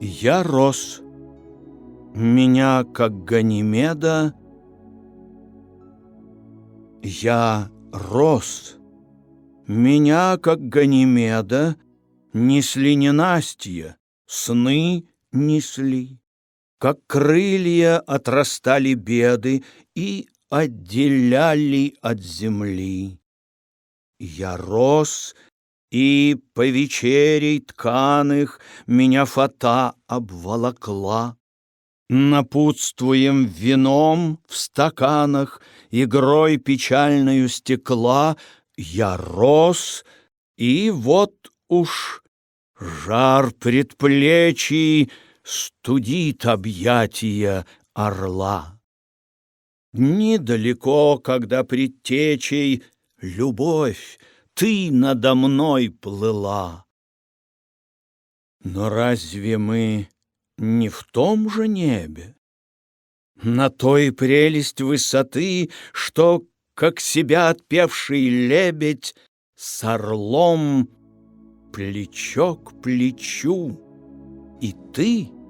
Я рос. Меня, как Ганимеда, я рос. Меня, как Ганимеда, несли ненастья, сны несли. Как крылья отрастали беды и отделяли от земли. Я рос, и по вечерей тканых Меня фата обволокла. Напутствуем вином в стаканах, Игрой печальною стекла, Я рос, и вот уж жар предплечий Студит объятия орла. Дни далеко, когда предтечей Любовь, ты надо мной плыла. Но разве мы не в том же небе? На той прелесть высоты, что, как себя отпевший лебедь, С орлом плечо к плечу, и ты —